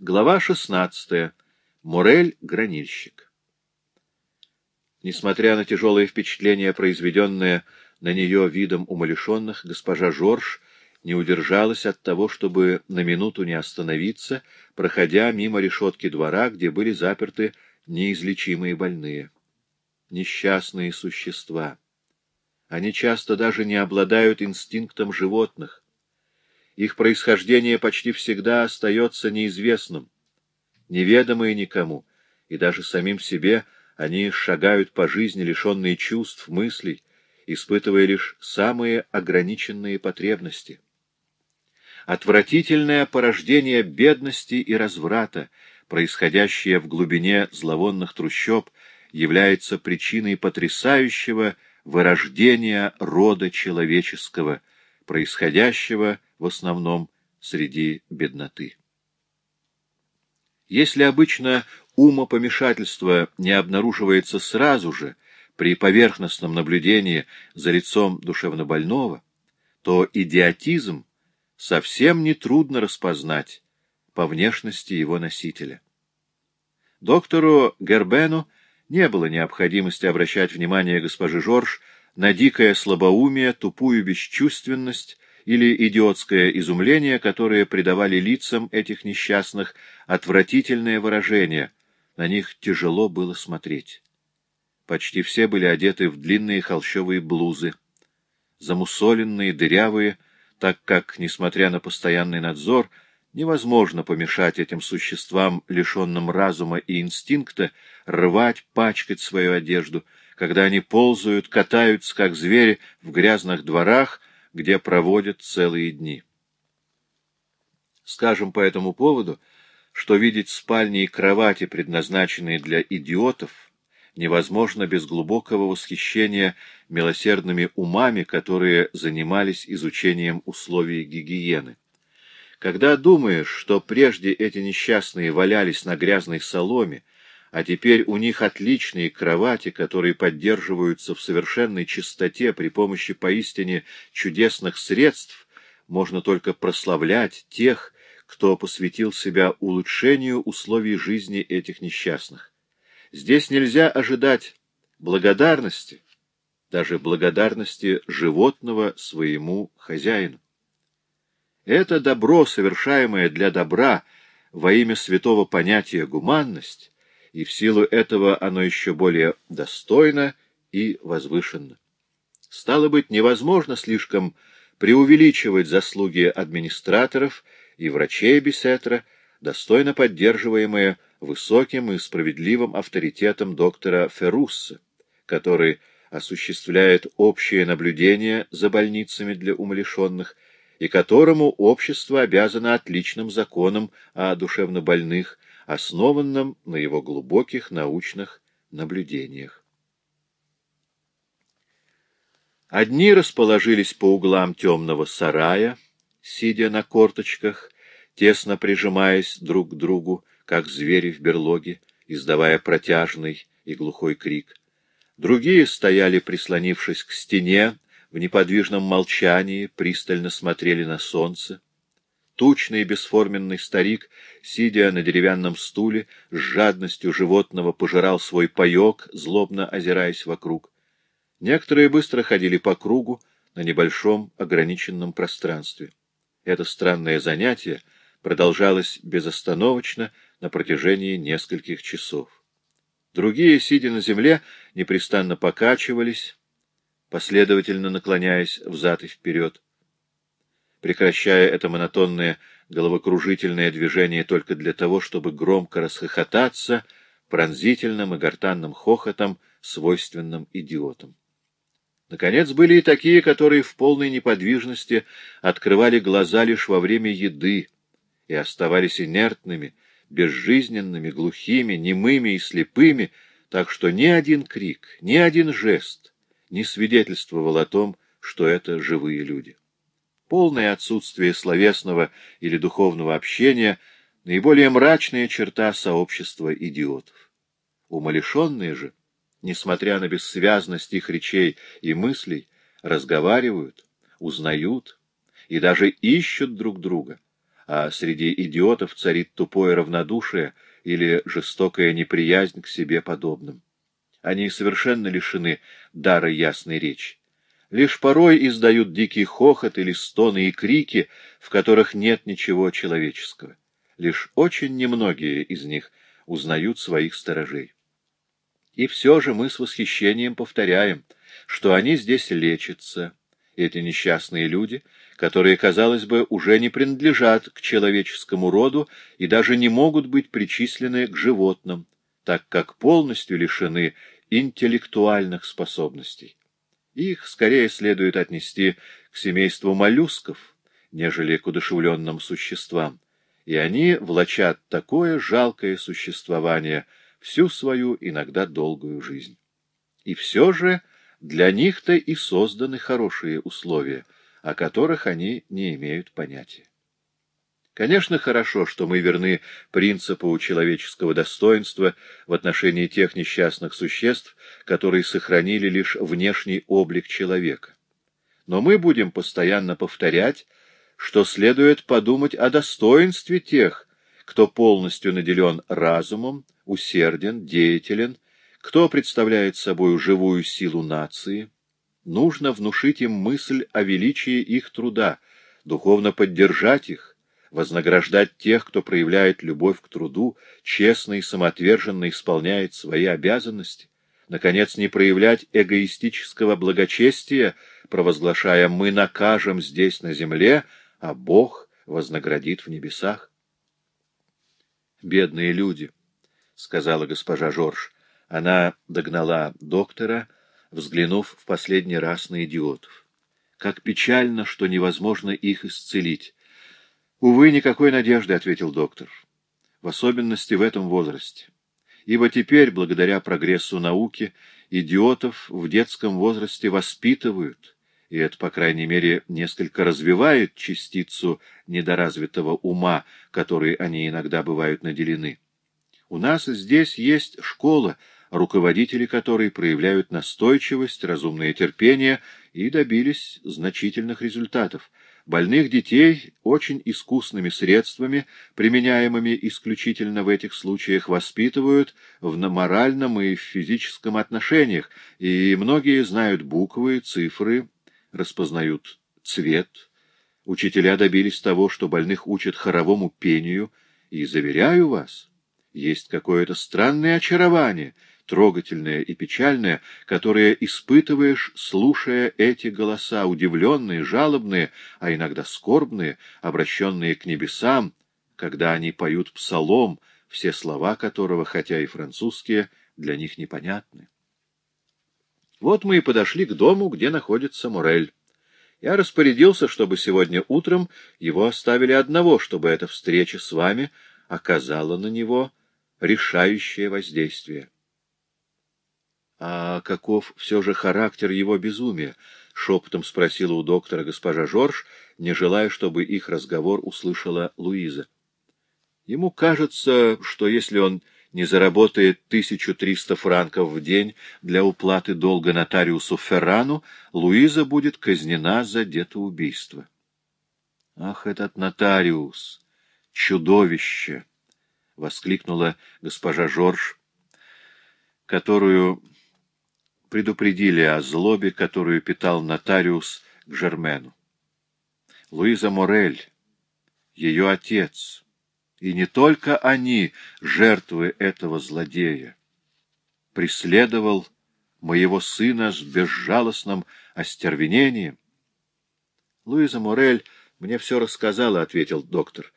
Глава 16. Морель — гранильщик. Несмотря на тяжелое впечатление, произведенное на нее видом умалишенных, госпожа Жорж не удержалась от того, чтобы на минуту не остановиться, проходя мимо решетки двора, где были заперты неизлечимые больные. Несчастные существа. Они часто даже не обладают инстинктом животных. Их происхождение почти всегда остается неизвестным, неведомое никому, и даже самим себе они шагают по жизни, лишенные чувств, мыслей, испытывая лишь самые ограниченные потребности. Отвратительное порождение бедности и разврата, происходящее в глубине зловонных трущоб, является причиной потрясающего вырождения рода человеческого, происходящего в основном среди бедноты. Если обычно умопомешательство не обнаруживается сразу же при поверхностном наблюдении за лицом душевнобольного, то идиотизм совсем нетрудно распознать по внешности его носителя. Доктору Гербену не было необходимости обращать внимание госпожи Жорж на дикое слабоумие, тупую бесчувственность или идиотское изумление, которые придавали лицам этих несчастных отвратительное выражение. На них тяжело было смотреть. Почти все были одеты в длинные холщовые блузы, замусоленные, дырявые, так как, несмотря на постоянный надзор, невозможно помешать этим существам, лишенным разума и инстинкта, рвать, пачкать свою одежду, когда они ползают, катаются, как звери, в грязных дворах, где проводят целые дни. Скажем по этому поводу, что видеть спальни и кровати, предназначенные для идиотов, невозможно без глубокого восхищения милосердными умами, которые занимались изучением условий гигиены. Когда думаешь, что прежде эти несчастные валялись на грязной соломе, а теперь у них отличные кровати, которые поддерживаются в совершенной чистоте при помощи поистине чудесных средств, можно только прославлять тех, кто посвятил себя улучшению условий жизни этих несчастных. Здесь нельзя ожидать благодарности, даже благодарности животного своему хозяину. Это добро, совершаемое для добра во имя святого понятия гуманность, и в силу этого оно еще более достойно и возвышенно. Стало быть, невозможно слишком преувеличивать заслуги администраторов и врачей Бесетра, достойно поддерживаемые высоким и справедливым авторитетом доктора Феррусса, который осуществляет общее наблюдение за больницами для умалишенных и которому общество обязано отличным законом о душевнобольных, основанном на его глубоких научных наблюдениях. Одни расположились по углам темного сарая, сидя на корточках, тесно прижимаясь друг к другу, как звери в берлоге, издавая протяжный и глухой крик. Другие стояли, прислонившись к стене, в неподвижном молчании, пристально смотрели на солнце. Тучный бесформенный старик, сидя на деревянном стуле, с жадностью животного пожирал свой паек, злобно озираясь вокруг. Некоторые быстро ходили по кругу на небольшом ограниченном пространстве. Это странное занятие продолжалось безостановочно на протяжении нескольких часов. Другие, сидя на земле, непрестанно покачивались, последовательно наклоняясь взад и вперед прекращая это монотонное головокружительное движение только для того, чтобы громко расхохотаться пронзительным и гортанным хохотом, свойственным идиотам. Наконец, были и такие, которые в полной неподвижности открывали глаза лишь во время еды и оставались инертными, безжизненными, глухими, немыми и слепыми, так что ни один крик, ни один жест не свидетельствовал о том, что это живые люди полное отсутствие словесного или духовного общения — наиболее мрачная черта сообщества идиотов. Умалишенные же, несмотря на бессвязность их речей и мыслей, разговаривают, узнают и даже ищут друг друга, а среди идиотов царит тупое равнодушие или жестокая неприязнь к себе подобным. Они совершенно лишены дара ясной речи. Лишь порой издают дикий хохот или стоны и крики, в которых нет ничего человеческого. Лишь очень немногие из них узнают своих сторожей. И все же мы с восхищением повторяем, что они здесь лечатся, эти несчастные люди, которые, казалось бы, уже не принадлежат к человеческому роду и даже не могут быть причислены к животным, так как полностью лишены интеллектуальных способностей. Их скорее следует отнести к семейству моллюсков, нежели к удушевленным существам, и они влачат такое жалкое существование всю свою иногда долгую жизнь. И все же для них-то и созданы хорошие условия, о которых они не имеют понятия. Конечно, хорошо, что мы верны принципу человеческого достоинства в отношении тех несчастных существ, которые сохранили лишь внешний облик человека. Но мы будем постоянно повторять, что следует подумать о достоинстве тех, кто полностью наделен разумом, усерден, деятелен, кто представляет собой живую силу нации. Нужно внушить им мысль о величии их труда, духовно поддержать их, вознаграждать тех, кто проявляет любовь к труду, честно и самоотверженно исполняет свои обязанности, наконец, не проявлять эгоистического благочестия, провозглашая «мы накажем здесь на земле, а Бог вознаградит в небесах». «Бедные люди», — сказала госпожа Жорж. Она догнала доктора, взглянув в последний раз на идиотов. «Как печально, что невозможно их исцелить. «Увы, никакой надежды», — ответил доктор, — «в особенности в этом возрасте. Ибо теперь, благодаря прогрессу науки, идиотов в детском возрасте воспитывают, и это, по крайней мере, несколько развивает частицу недоразвитого ума, которой они иногда бывают наделены. У нас здесь есть школа, руководители которой проявляют настойчивость, разумное терпение и добились значительных результатов — Больных детей очень искусными средствами, применяемыми исключительно в этих случаях, воспитывают в моральном и физическом отношениях, и многие знают буквы, цифры, распознают цвет. Учителя добились того, что больных учат хоровому пению, и, заверяю вас, есть какое-то странное очарование — трогательное и печальное, которое испытываешь, слушая эти голоса, удивленные, жалобные, а иногда скорбные, обращенные к небесам, когда они поют псалом, все слова которого, хотя и французские, для них непонятны. Вот мы и подошли к дому, где находится Морель. Я распорядился, чтобы сегодня утром его оставили одного, чтобы эта встреча с вами оказала на него решающее воздействие. А каков все же характер его безумия? — шепотом спросила у доктора госпожа Жорж, не желая, чтобы их разговор услышала Луиза. Ему кажется, что если он не заработает 1300 франков в день для уплаты долга нотариусу Феррану, Луиза будет казнена за детоубийство. Ах, этот нотариус! Чудовище! — воскликнула госпожа Жорж, которую предупредили о злобе, которую питал нотариус к Жермену. Луиза Морель, ее отец, и не только они, жертвы этого злодея, преследовал моего сына с безжалостным остервенением. Луиза Морель мне все рассказала, — ответил доктор.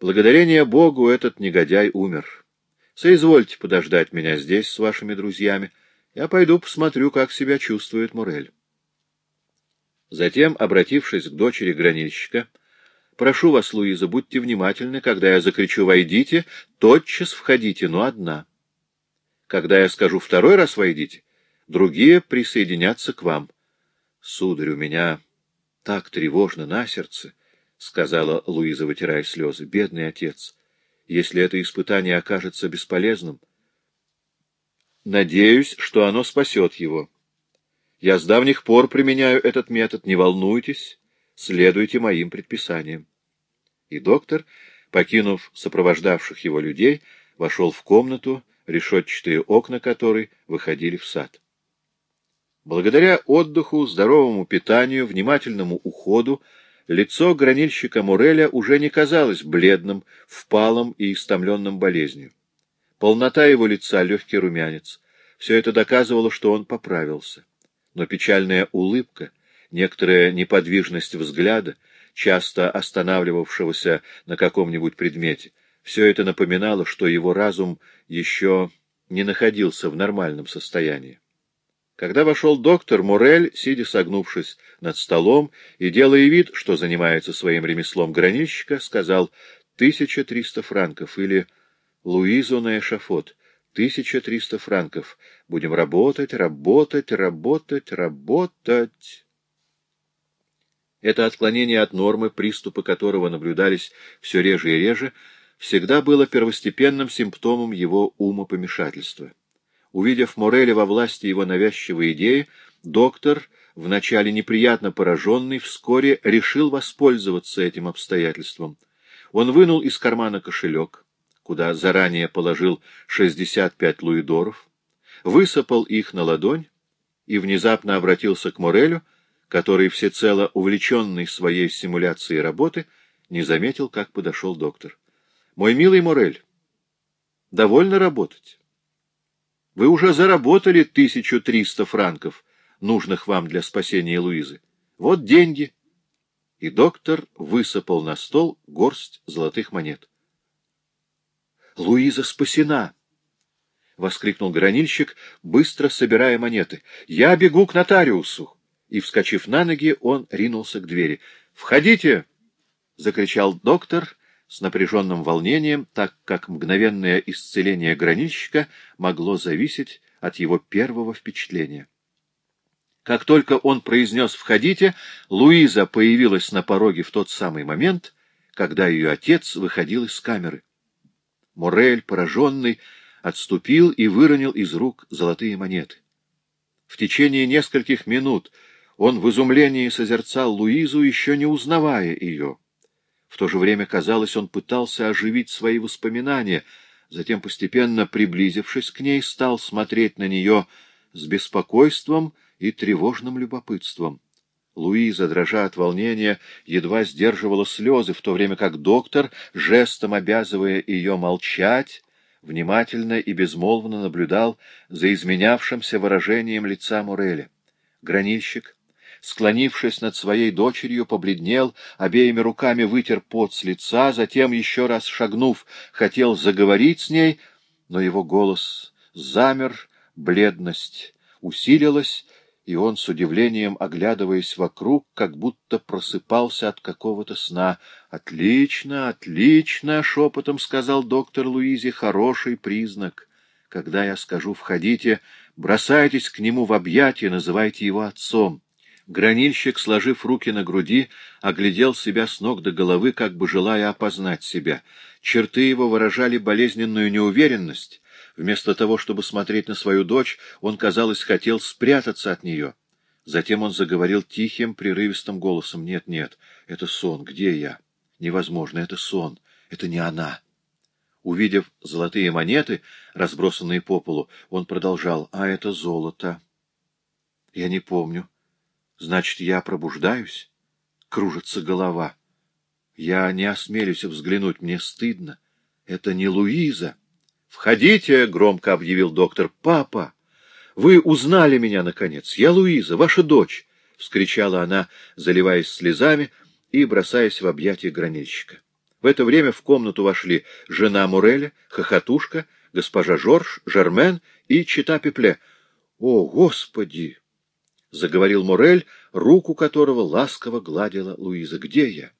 Благодарение Богу этот негодяй умер. Соизвольте подождать меня здесь с вашими друзьями. Я пойду посмотрю, как себя чувствует Мурель. Затем, обратившись к дочери гранильщика, «Прошу вас, Луиза, будьте внимательны, когда я закричу «войдите», тотчас входите, но одна. Когда я скажу второй раз «войдите», другие присоединятся к вам. Сударь, у меня так тревожно на сердце, — сказала Луиза, вытирая слезы. — Бедный отец, если это испытание окажется бесполезным, — Надеюсь, что оно спасет его. Я с давних пор применяю этот метод, не волнуйтесь, следуйте моим предписаниям. И доктор, покинув сопровождавших его людей, вошел в комнату, решетчатые окна которой выходили в сад. Благодаря отдыху, здоровому питанию, внимательному уходу, лицо гранильщика Муреля уже не казалось бледным, впалым и истомленным болезнью. Полнота его лица, легкий румянец — все это доказывало, что он поправился. Но печальная улыбка, некоторая неподвижность взгляда, часто останавливавшегося на каком-нибудь предмете, все это напоминало, что его разум еще не находился в нормальном состоянии. Когда вошел доктор, Мурель, сидя согнувшись над столом и делая вид, что занимается своим ремеслом гранильщика, сказал «тысяча триста франков» или «Луизу на эшафот». Тысяча триста франков. Будем работать, работать, работать, работать. Это отклонение от нормы, приступы которого наблюдались все реже и реже, всегда было первостепенным симптомом его умопомешательства. Увидев Мореля во власти его навязчивой идеи, доктор, вначале неприятно пораженный, вскоре решил воспользоваться этим обстоятельством. Он вынул из кармана кошелек, куда заранее положил 65 луидоров, высыпал их на ладонь и внезапно обратился к Морелю, который, всецело увлеченный своей симуляцией работы, не заметил, как подошел доктор. — Мой милый Морель, довольно работать. Вы уже заработали 1300 франков, нужных вам для спасения Луизы. Вот деньги. И доктор высыпал на стол горсть золотых монет. — Луиза спасена! — воскликнул гранильщик, быстро собирая монеты. — Я бегу к нотариусу! и, вскочив на ноги, он ринулся к двери. «Входите!» — закричал доктор с напряженным волнением, так как мгновенное исцеление гранильщика могло зависеть от его первого впечатления. Как только он произнес «входите», Луиза появилась на пороге в тот самый момент, когда ее отец выходил из камеры. Морель, пораженный, отступил и выронил из рук золотые монеты. В течение нескольких минут он в изумлении созерцал Луизу, еще не узнавая ее. В то же время, казалось, он пытался оживить свои воспоминания, затем, постепенно приблизившись к ней, стал смотреть на нее с беспокойством и тревожным любопытством. Луиза, дрожа от волнения, едва сдерживала слезы, в то время как доктор, жестом обязывая ее молчать, внимательно и безмолвно наблюдал за изменявшимся выражением лица Муреля. Гранильщик, склонившись над своей дочерью, побледнел, обеими руками вытер пот с лица, затем, еще раз шагнув, хотел заговорить с ней, но его голос замер, бледность усилилась, и он, с удивлением оглядываясь вокруг, как будто просыпался от какого-то сна. — Отлично, отлично! — шепотом сказал доктор Луизе. — Хороший признак. Когда я скажу «входите», бросайтесь к нему в объятия, называйте его отцом. Гранильщик, сложив руки на груди, оглядел себя с ног до головы, как бы желая опознать себя. Черты его выражали болезненную неуверенность. Вместо того, чтобы смотреть на свою дочь, он, казалось, хотел спрятаться от нее. Затем он заговорил тихим, прерывистым голосом. «Нет, нет, это сон. Где я? Невозможно, это сон. Это не она». Увидев золотые монеты, разбросанные по полу, он продолжал. «А это золото. Я не помню». Значит, я пробуждаюсь? Кружится голова. Я не осмелюсь взглянуть, мне стыдно. Это не Луиза. «Входите!» — громко объявил доктор. «Папа! Вы узнали меня, наконец! Я Луиза, ваша дочь!» — вскричала она, заливаясь слезами и бросаясь в объятия гранильщика. В это время в комнату вошли жена Муреля, хохотушка, госпожа Жорж, Жермен и чита Пепле. «О, Господи!» — заговорил Морель, руку которого ласково гладила Луиза. — Где я?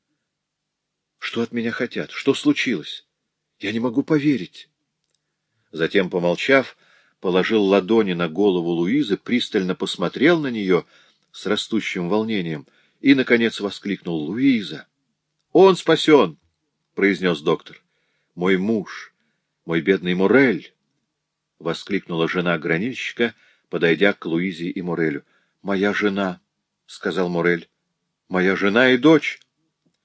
Что от меня хотят? Что случилось? Я не могу поверить. Затем, помолчав, положил ладони на голову Луизы, пристально посмотрел на нее с растущим волнением и, наконец, воскликнул — Луиза! — Он спасен! — произнес доктор. — Мой муж, мой бедный Морель! — воскликнула жена гранильщика, подойдя к Луизе и Морелю. — Моя жена, — сказал Морель. — Моя жена и дочь.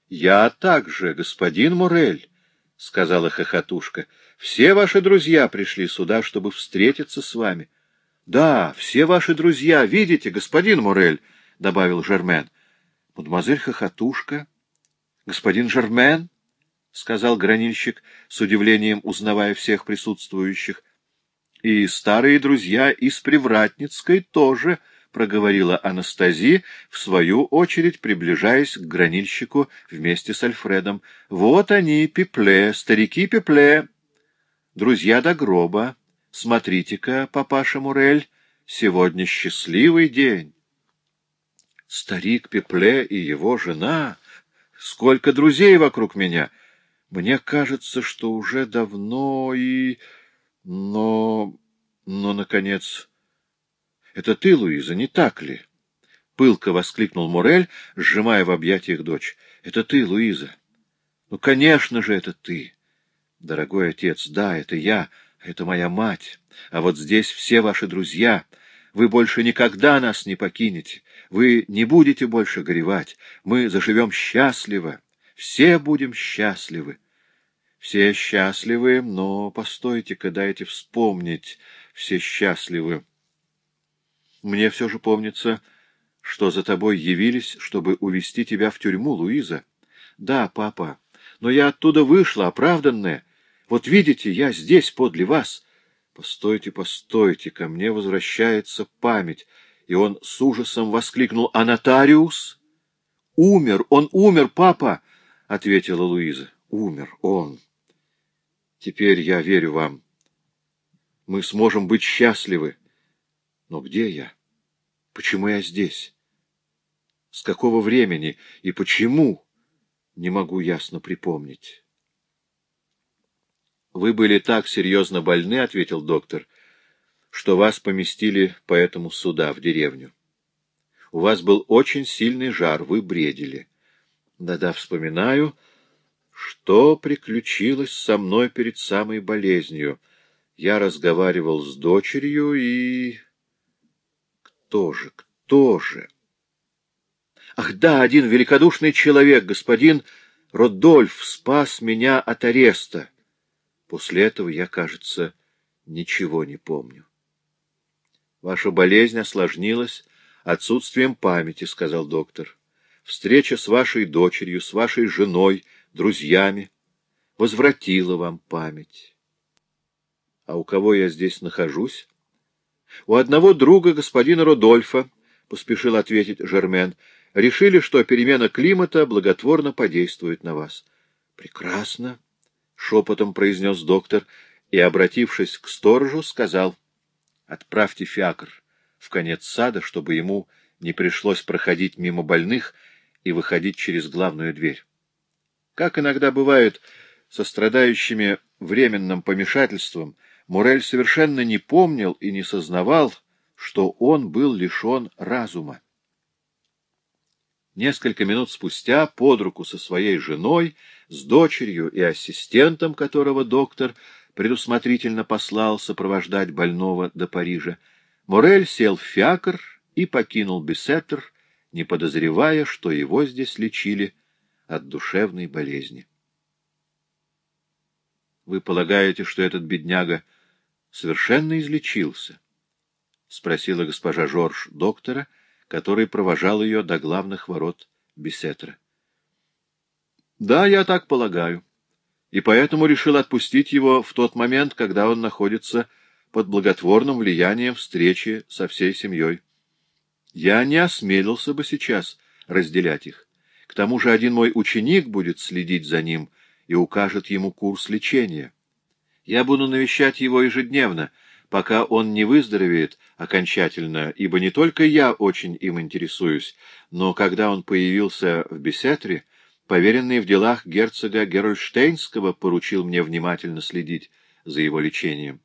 Я также, господин Морель, — сказала хохотушка. — Все ваши друзья пришли сюда, чтобы встретиться с вами. — Да, все ваши друзья, видите, господин Морель, — добавил Жермен. — Мадемуазель Хохотушка, господин Жермен, — сказал гранильщик, с удивлением узнавая всех присутствующих. — И старые друзья из Привратницкой тоже, —— проговорила Анастази, в свою очередь приближаясь к гранильщику вместе с Альфредом. — Вот они, Пепле, старики Пепле. Друзья до гроба. Смотрите-ка, папаша Мурель, сегодня счастливый день. Старик Пепле и его жена. Сколько друзей вокруг меня. Мне кажется, что уже давно и... Но... Но, наконец... — Это ты, Луиза, не так ли? — пылко воскликнул Морель, сжимая в объятиях дочь. — Это ты, Луиза. — Ну, конечно же, это ты. Дорогой отец, да, это я, это моя мать. А вот здесь все ваши друзья. Вы больше никогда нас не покинете. Вы не будете больше горевать. Мы заживем счастливо. Все будем счастливы. Все счастливы, но постойте-ка, дайте вспомнить. Все счастливы. Мне все же помнится, что за тобой явились, чтобы увести тебя в тюрьму, Луиза. Да, папа, но я оттуда вышла, оправданная. Вот видите, я здесь, подле вас. Постойте, постойте, ко мне возвращается память. И он с ужасом воскликнул, а нотариус? Умер, он умер, папа, — ответила Луиза. Умер он. Теперь я верю вам. Мы сможем быть счастливы. Но где я? Почему я здесь? С какого времени и почему? Не могу ясно припомнить. «Вы были так серьезно больны, — ответил доктор, — что вас поместили поэтому сюда, в деревню. У вас был очень сильный жар, вы бредили. Да-да, вспоминаю, что приключилось со мной перед самой болезнью. Я разговаривал с дочерью и кто же, кто же? Ах да, один великодушный человек, господин Родольф, спас меня от ареста. После этого я, кажется, ничего не помню. Ваша болезнь осложнилась отсутствием памяти, — сказал доктор. Встреча с вашей дочерью, с вашей женой, друзьями возвратила вам память. А у кого я здесь нахожусь? — У одного друга господина Родольфа, — поспешил ответить Жермен, — решили, что перемена климата благотворно подействует на вас. — Прекрасно, — шепотом произнес доктор и, обратившись к сторожу, сказал, — отправьте фиакр в конец сада, чтобы ему не пришлось проходить мимо больных и выходить через главную дверь. Как иногда бывает со страдающими временным помешательством, — Мурель совершенно не помнил и не сознавал, что он был лишен разума. Несколько минут спустя, под руку со своей женой, с дочерью и ассистентом, которого доктор предусмотрительно послал сопровождать больного до Парижа, Морель сел в фиакр и покинул Бесеттер, не подозревая, что его здесь лечили от душевной болезни. Вы полагаете, что этот бедняга совершенно излечился? — спросила госпожа Жорж доктора, который провожал ее до главных ворот Бесетра. — Да, я так полагаю, и поэтому решил отпустить его в тот момент, когда он находится под благотворным влиянием встречи со всей семьей. Я не осмелился бы сейчас разделять их. К тому же один мой ученик будет следить за ним и укажет ему курс лечения. Я буду навещать его ежедневно, пока он не выздоровеет окончательно, ибо не только я очень им интересуюсь, но когда он появился в Бесетре, поверенный в делах герцога Герольштейнского поручил мне внимательно следить за его лечением.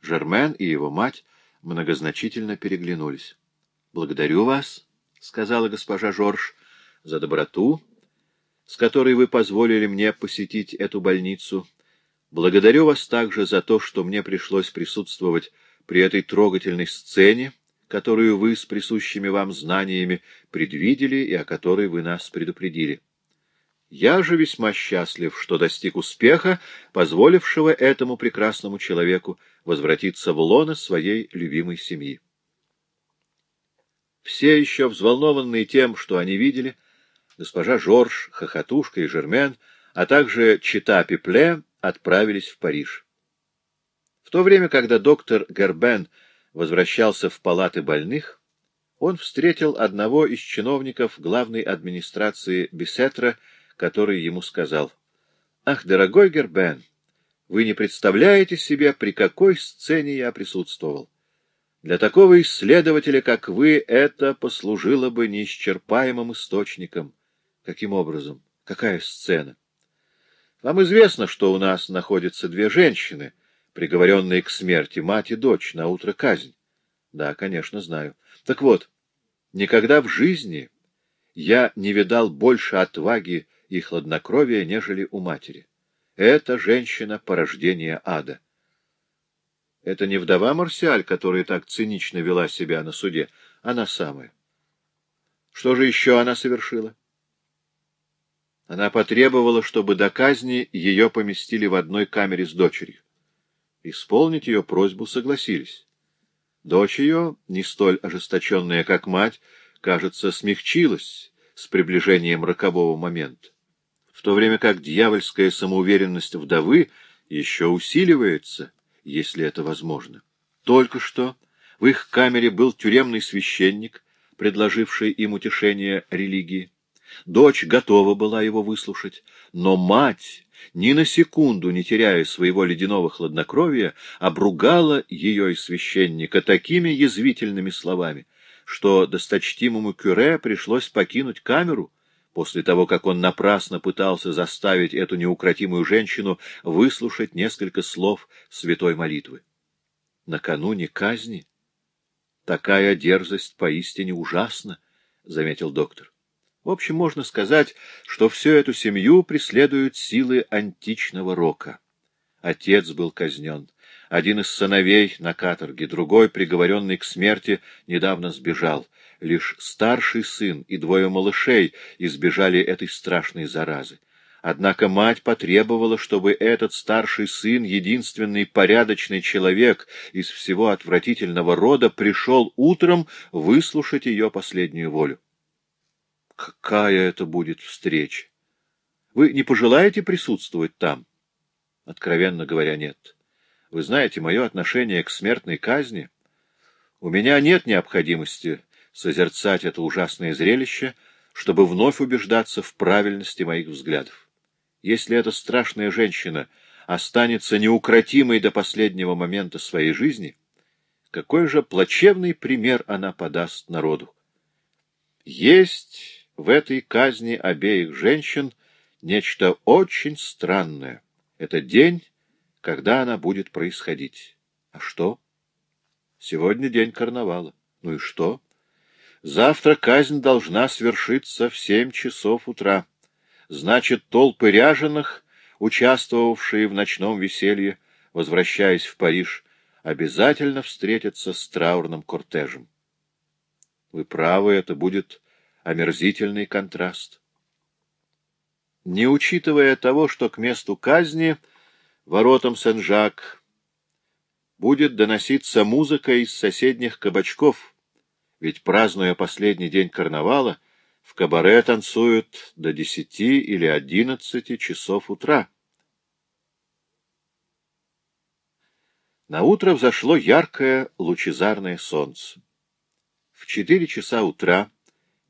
Жермен и его мать многозначительно переглянулись. — Благодарю вас, — сказала госпожа Жорж, — за доброту, с которой вы позволили мне посетить эту больницу, — Благодарю вас также за то, что мне пришлось присутствовать при этой трогательной сцене, которую вы с присущими вам знаниями предвидели и о которой вы нас предупредили. Я же весьма счастлив, что достиг успеха, позволившего этому прекрасному человеку возвратиться в лоно своей любимой семьи. Все еще взволнованные тем, что они видели, госпожа Жорж, Хохотушка и Жермен, а также Чита Пепле отправились в Париж. В то время, когда доктор Гербен возвращался в палаты больных, он встретил одного из чиновников главной администрации Бесетра, который ему сказал, «Ах, дорогой Гербен, вы не представляете себе, при какой сцене я присутствовал. Для такого исследователя, как вы, это послужило бы неисчерпаемым источником. Каким образом? Какая сцена? Вам известно, что у нас находятся две женщины, приговоренные к смерти, мать и дочь, на утро казнь. Да, конечно, знаю. Так вот, никогда в жизни я не видал больше отваги и хладнокровия, нежели у матери. Эта женщина — порождение ада. Это не вдова Марсиаль, которая так цинично вела себя на суде, она самая. Что же еще она совершила? Она потребовала, чтобы до казни ее поместили в одной камере с дочерью. Исполнить ее просьбу согласились. Дочь ее, не столь ожесточенная, как мать, кажется, смягчилась с приближением рокового момента в то время как дьявольская самоуверенность вдовы еще усиливается, если это возможно. Только что в их камере был тюремный священник, предложивший им утешение религии. Дочь готова была его выслушать, но мать, ни на секунду не теряя своего ледяного хладнокровия, обругала ее и священника такими язвительными словами, что досточтимому кюре пришлось покинуть камеру, после того, как он напрасно пытался заставить эту неукротимую женщину выслушать несколько слов святой молитвы. Накануне казни такая дерзость поистине ужасна, — заметил доктор. В общем, можно сказать, что всю эту семью преследуют силы античного рока. Отец был казнен, один из сыновей на каторге, другой, приговоренный к смерти, недавно сбежал — Лишь старший сын и двое малышей избежали этой страшной заразы. Однако мать потребовала, чтобы этот старший сын, единственный порядочный человек из всего отвратительного рода, пришел утром выслушать ее последнюю волю. Какая это будет встреча? Вы не пожелаете присутствовать там? Откровенно говоря, нет. Вы знаете, мое отношение к смертной казни. У меня нет необходимости созерцать это ужасное зрелище, чтобы вновь убеждаться в правильности моих взглядов. Если эта страшная женщина останется неукротимой до последнего момента своей жизни, какой же плачевный пример она подаст народу? Есть в этой казни обеих женщин нечто очень странное. Это день, когда она будет происходить. А что? Сегодня день карнавала. Ну и что? Завтра казнь должна свершиться в семь часов утра. Значит, толпы ряженых, участвовавшие в ночном веселье, возвращаясь в Париж, обязательно встретятся с траурным кортежем. Вы правы, это будет омерзительный контраст. Не учитывая того, что к месту казни, воротам Сен-Жак, будет доноситься музыка из соседних кабачков — ведь, празднуя последний день карнавала, в кабаре танцуют до десяти или одиннадцати часов утра. На утро взошло яркое лучезарное солнце. В четыре часа утра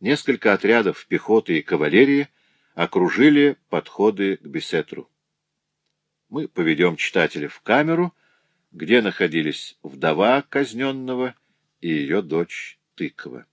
несколько отрядов пехоты и кавалерии окружили подходы к Бесетру. Мы поведем читателя в камеру, где находились вдова казненного и ее дочь тыква.